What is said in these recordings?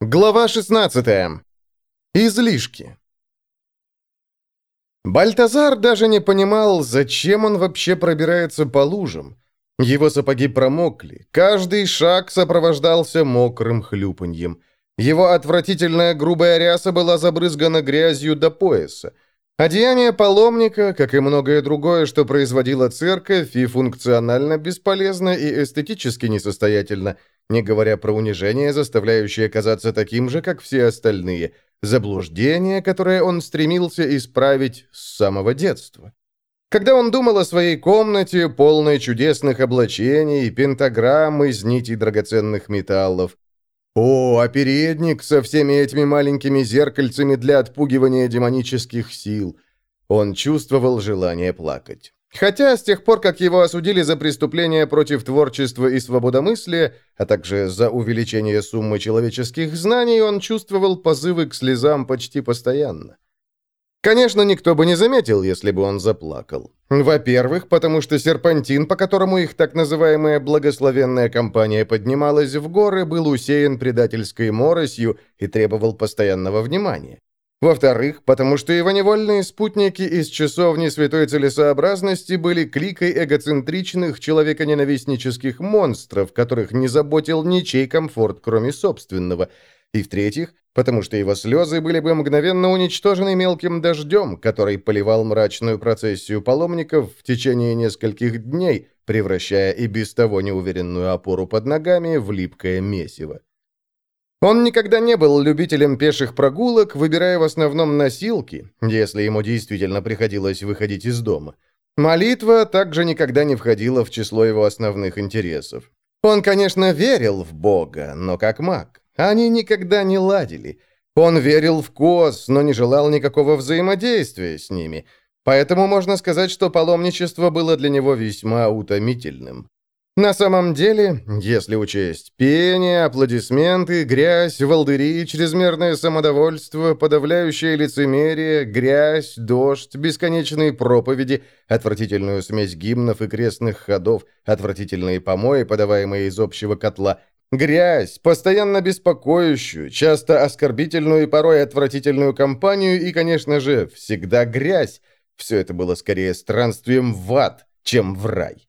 Глава 16. Излишки. Бальтазар даже не понимал, зачем он вообще пробирается по лужам. Его сапоги промокли, каждый шаг сопровождался мокрым хлюпаньем. Его отвратительная грубая ряса была забрызгана грязью до пояса. Одеяние паломника, как и многое другое, что производила церковь, и функционально бесполезно, и эстетически несостоятельно – не говоря про унижение, заставляющее казаться таким же, как все остальные, заблуждение, которое он стремился исправить с самого детства. Когда он думал о своей комнате, полной чудесных облачений, пентаграмм из нитей драгоценных металлов, о, а передник со всеми этими маленькими зеркальцами для отпугивания демонических сил. Он чувствовал желание плакать. Хотя с тех пор, как его осудили за преступления против творчества и свободомыслия, а также за увеличение суммы человеческих знаний, он чувствовал позывы к слезам почти постоянно. Конечно, никто бы не заметил, если бы он заплакал. Во-первых, потому что серпантин, по которому их так называемая благословенная компания поднималась в горы, был усеян предательской моросью и требовал постоянного внимания. Во-вторых, потому что его невольные спутники из часовни святой целесообразности были кликой эгоцентричных человеконенавистнических монстров, которых не заботил ничей комфорт, кроме собственного. И в-третьих, потому что его слезы были бы мгновенно уничтожены мелким дождем, который поливал мрачную процессию паломников в течение нескольких дней, превращая и без того неуверенную опору под ногами в липкое месиво. Он никогда не был любителем пеших прогулок, выбирая в основном носилки, если ему действительно приходилось выходить из дома. Молитва также никогда не входила в число его основных интересов. Он, конечно, верил в Бога, но как маг. Они никогда не ладили. Он верил в коз, но не желал никакого взаимодействия с ними. Поэтому можно сказать, что паломничество было для него весьма утомительным. На самом деле, если учесть пение, аплодисменты, грязь, волдыри, чрезмерное самодовольство, подавляющее лицемерие, грязь, дождь, бесконечные проповеди, отвратительную смесь гимнов и крестных ходов, отвратительные помои, подаваемые из общего котла, грязь, постоянно беспокоящую, часто оскорбительную и порой отвратительную компанию и, конечно же, всегда грязь, все это было скорее странствием в ад, чем в рай.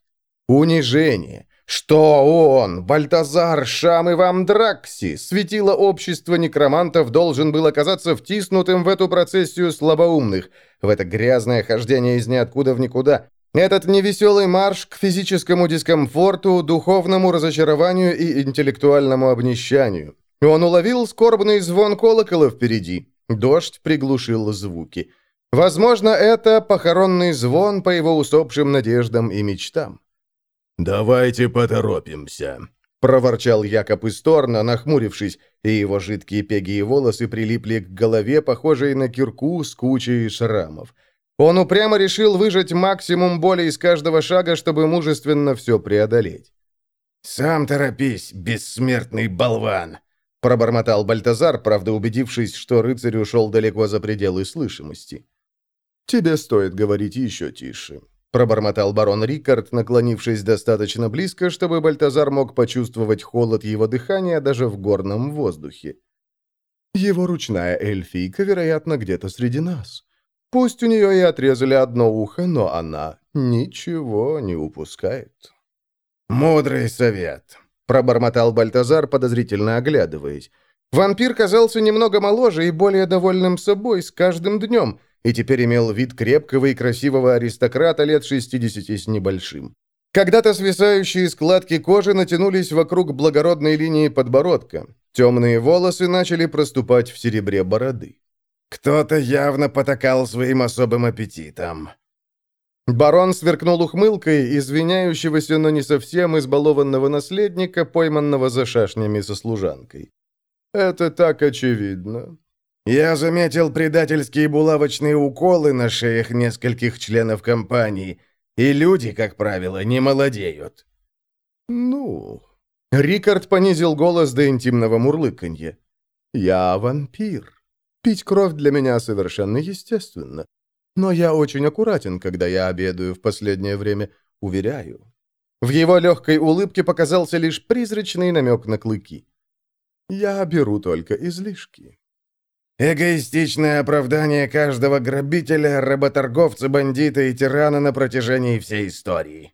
Унижение. Что он, Бальтазар, Шам и Вамдракси, светило общества некромантов, должен был оказаться втиснутым в эту процессию слабоумных, в это грязное хождение из ниоткуда в никуда, этот невеселый марш к физическому дискомфорту, духовному разочарованию и интеллектуальному обнищанию. Он уловил скорбный звон колокола впереди. Дождь приглушил звуки. Возможно, это похоронный звон по его усопшим надеждам и мечтам. «Давайте поторопимся», — проворчал Якоб Исторна, нахмурившись, и его жидкие пеги и волосы прилипли к голове, похожей на кирку с кучей шрамов. Он упрямо решил выжать максимум боли из каждого шага, чтобы мужественно все преодолеть. «Сам торопись, бессмертный болван!» — пробормотал Бальтазар, правда убедившись, что рыцарь ушел далеко за пределы слышимости. «Тебе стоит говорить еще тише», Пробормотал барон Рикард, наклонившись достаточно близко, чтобы Бальтазар мог почувствовать холод его дыхания даже в горном воздухе. «Его ручная эльфийка, вероятно, где-то среди нас. Пусть у нее и отрезали одно ухо, но она ничего не упускает». «Мудрый совет», — пробормотал Бальтазар, подозрительно оглядываясь. Вампир казался немного моложе и более довольным собой с каждым днем — и теперь имел вид крепкого и красивого аристократа лет 60 с небольшим. Когда-то свисающие складки кожи натянулись вокруг благородной линии подбородка. Темные волосы начали проступать в серебре бороды. «Кто-то явно потакал своим особым аппетитом». Барон сверкнул ухмылкой извиняющегося, но не совсем избалованного наследника, пойманного за шашнями со служанкой. «Это так очевидно. Я заметил предательские булавочные уколы на шеях нескольких членов компании, и люди, как правило, не молодеют». «Ну...» Рикард понизил голос до интимного мурлыканья. «Я вампир. Пить кровь для меня совершенно естественно. Но я очень аккуратен, когда я обедаю в последнее время, уверяю». В его легкой улыбке показался лишь призрачный намек на клыки. Я беру только излишки. Эгоистичное оправдание каждого грабителя, работорговца, бандита и тирана на протяжении всей истории.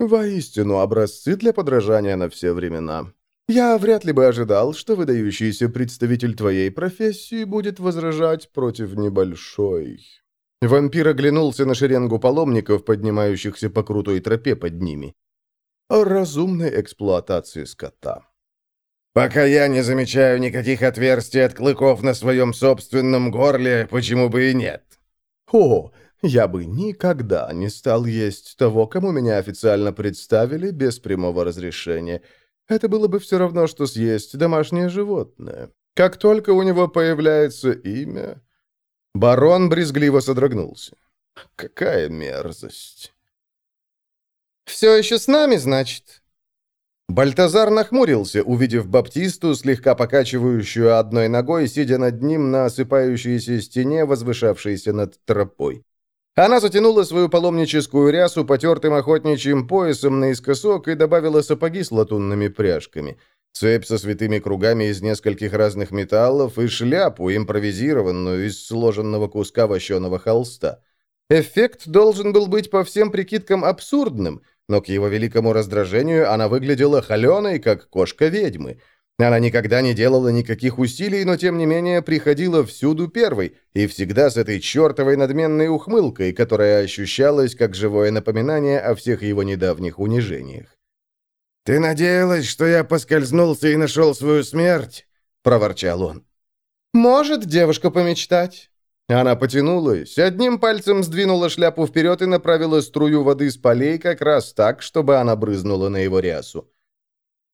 Воистину, образцы для подражания на все времена. Я вряд ли бы ожидал, что выдающийся представитель твоей профессии будет возражать против небольшой. Вампир оглянулся на шеренгу паломников, поднимающихся по крутой тропе под ними. О разумной эксплуатации скота. Пока я не замечаю никаких отверстий от клыков на своем собственном горле, почему бы и нет? О, я бы никогда не стал есть того, кому меня официально представили без прямого разрешения. Это было бы все равно, что съесть домашнее животное. Как только у него появляется имя... Барон брезгливо содрогнулся. Какая мерзость. «Все еще с нами, значит?» Бальтазар нахмурился, увидев Баптисту, слегка покачивающую одной ногой, сидя над ним на осыпающейся стене, возвышавшейся над тропой. Она затянула свою паломническую рясу потертым охотничьим поясом наискосок и добавила сапоги с латунными пряжками, цепь со святыми кругами из нескольких разных металлов и шляпу, импровизированную из сложенного куска вощеного холста. Эффект должен был быть по всем прикидкам абсурдным — но к его великому раздражению она выглядела холеной, как кошка ведьмы. Она никогда не делала никаких усилий, но тем не менее приходила всюду первой, и всегда с этой чертовой надменной ухмылкой, которая ощущалась как живое напоминание о всех его недавних унижениях. «Ты надеялась, что я поскользнулся и нашел свою смерть?» — проворчал он. «Может девушка помечтать». Она потянулась, одним пальцем сдвинула шляпу вперед и направила струю воды с полей как раз так, чтобы она брызнула на его рясу.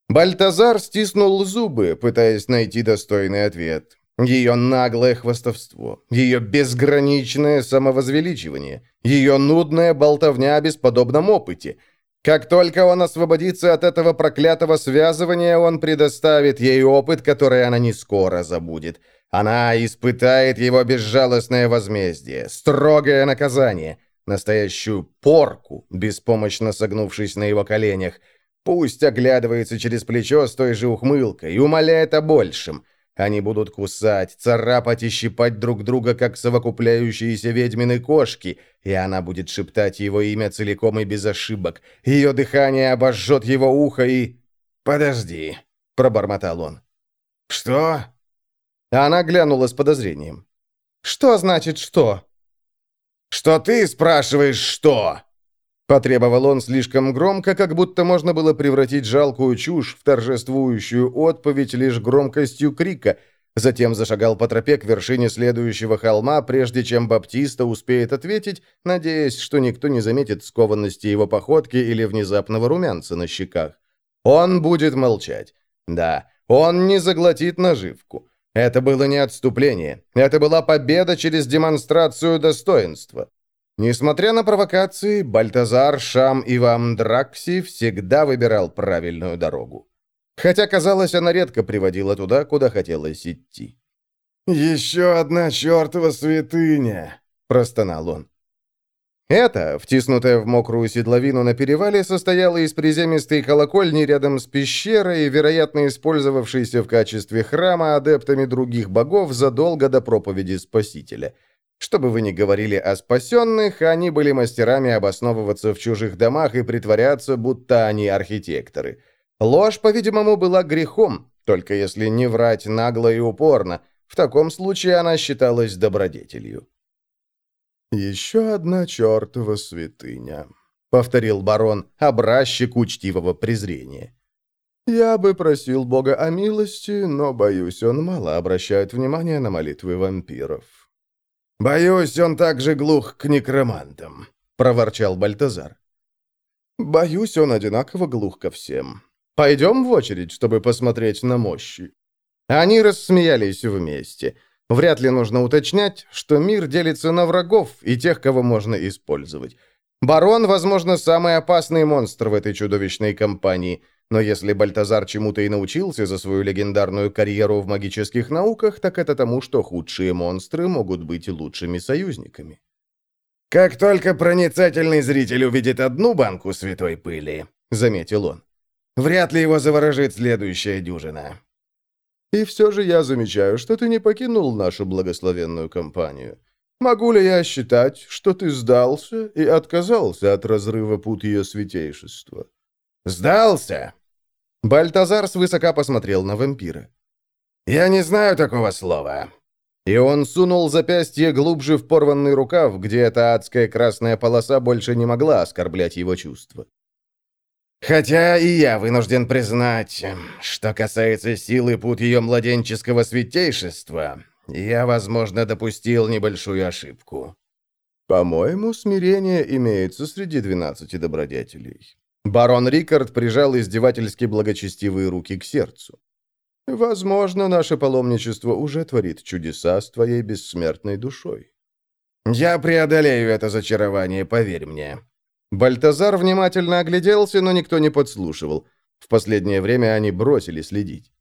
Бальтазар стиснул зубы, пытаясь найти достойный ответ. Ее наглое хвастовство, ее безграничное самовозвеличивание, ее нудная болтовня о бесподобном опыте. Как только он освободится от этого проклятого связывания, он предоставит ей опыт, который она не скоро забудет. Она испытает его безжалостное возмездие, строгое наказание, настоящую порку, беспомощно согнувшись на его коленях. Пусть оглядывается через плечо с той же ухмылкой и умоляет о большем. Они будут кусать, царапать и щипать друг друга, как совокупляющиеся ведьмины кошки, и она будет шептать его имя целиком и без ошибок. Ее дыхание обожжет его ухо и... «Подожди», — пробормотал он. «Что?» Она глянула с подозрением. «Что значит что?» «Что ты спрашиваешь, что?» Потребовал он слишком громко, как будто можно было превратить жалкую чушь в торжествующую отповедь лишь громкостью крика, затем зашагал по тропе к вершине следующего холма, прежде чем Баптиста успеет ответить, надеясь, что никто не заметит скованности его походки или внезапного румянца на щеках. Он будет молчать. Да, он не заглотит наживку. Это было не отступление. Это была победа через демонстрацию достоинства. Несмотря на провокации, Бальтазар, Шам и Вамдракси всегда выбирал правильную дорогу. Хотя, казалось, она редко приводила туда, куда хотелось идти. «Еще одна чертова святыня!» – простонал он. Это, втиснутая в мокрую седловину на перевале, состояло из приземистой колокольни рядом с пещерой, вероятно, использовавшейся в качестве храма адептами других богов задолго до проповеди Спасителя. Что бы вы ни говорили о спасенных, они были мастерами обосновываться в чужих домах и притворяться, будто они архитекторы. Ложь, по-видимому, была грехом, только если не врать нагло и упорно. В таком случае она считалась добродетелью. «Еще одна чертова святыня», — повторил барон, образчик учтивого презрения. «Я бы просил Бога о милости, но, боюсь, он мало обращает внимание на молитвы вампиров». «Боюсь, он также глух к некромантам», — проворчал Бальтазар. «Боюсь, он одинаково глух ко всем. Пойдем в очередь, чтобы посмотреть на мощи». Они рассмеялись вместе — Вряд ли нужно уточнять, что мир делится на врагов и тех, кого можно использовать. Барон, возможно, самый опасный монстр в этой чудовищной компании, но если Бальтазар чему-то и научился за свою легендарную карьеру в магических науках, так это тому, что худшие монстры могут быть лучшими союзниками. «Как только проницательный зритель увидит одну банку святой пыли», — заметил он, — «вряд ли его заворожит следующая дюжина». И все же я замечаю, что ты не покинул нашу благословенную компанию. Могу ли я считать, что ты сдался и отказался от разрыва пут ее святейшества?» «Сдался?» Бальтазар свысока посмотрел на вампира. «Я не знаю такого слова». И он сунул запястье глубже в порванный рукав, где эта адская красная полоса больше не могла оскорблять его чувства. Хотя и я вынужден признать, что касается силы пут ее младенческого святейшества, я, возможно, допустил небольшую ошибку. По-моему, смирение имеется среди двенадцати добродетелей. Барон Рикард прижал издевательски благочестивые руки к сердцу. Возможно, наше паломничество уже творит чудеса с твоей бессмертной душой. Я преодолею это зачарование, поверь мне. Бальтазар внимательно огляделся, но никто не подслушивал. В последнее время они бросили следить.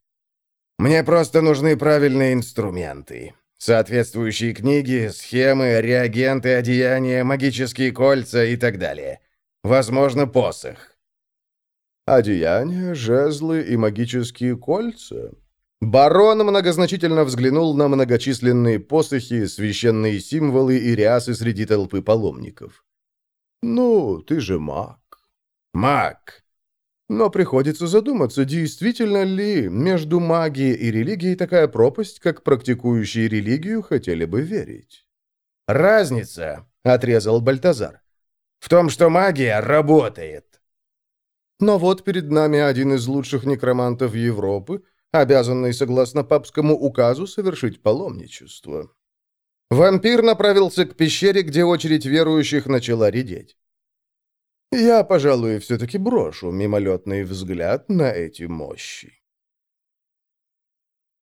«Мне просто нужны правильные инструменты. Соответствующие книги, схемы, реагенты, одеяния, магические кольца и так далее. Возможно, посох». «Одеяния, жезлы и магические кольца?» Барон многозначительно взглянул на многочисленные посохи, священные символы и рясы среди толпы паломников. «Ну, ты же маг». «Маг». Но приходится задуматься, действительно ли между магией и религией такая пропасть, как практикующие религию хотели бы верить. «Разница», — отрезал Бальтазар, — «в том, что магия работает». Но вот перед нами один из лучших некромантов Европы, обязанный, согласно папскому указу, совершить паломничество. Вампир направился к пещере, где очередь верующих начала редеть. Я, пожалуй, все-таки брошу мимолетный взгляд на эти мощи.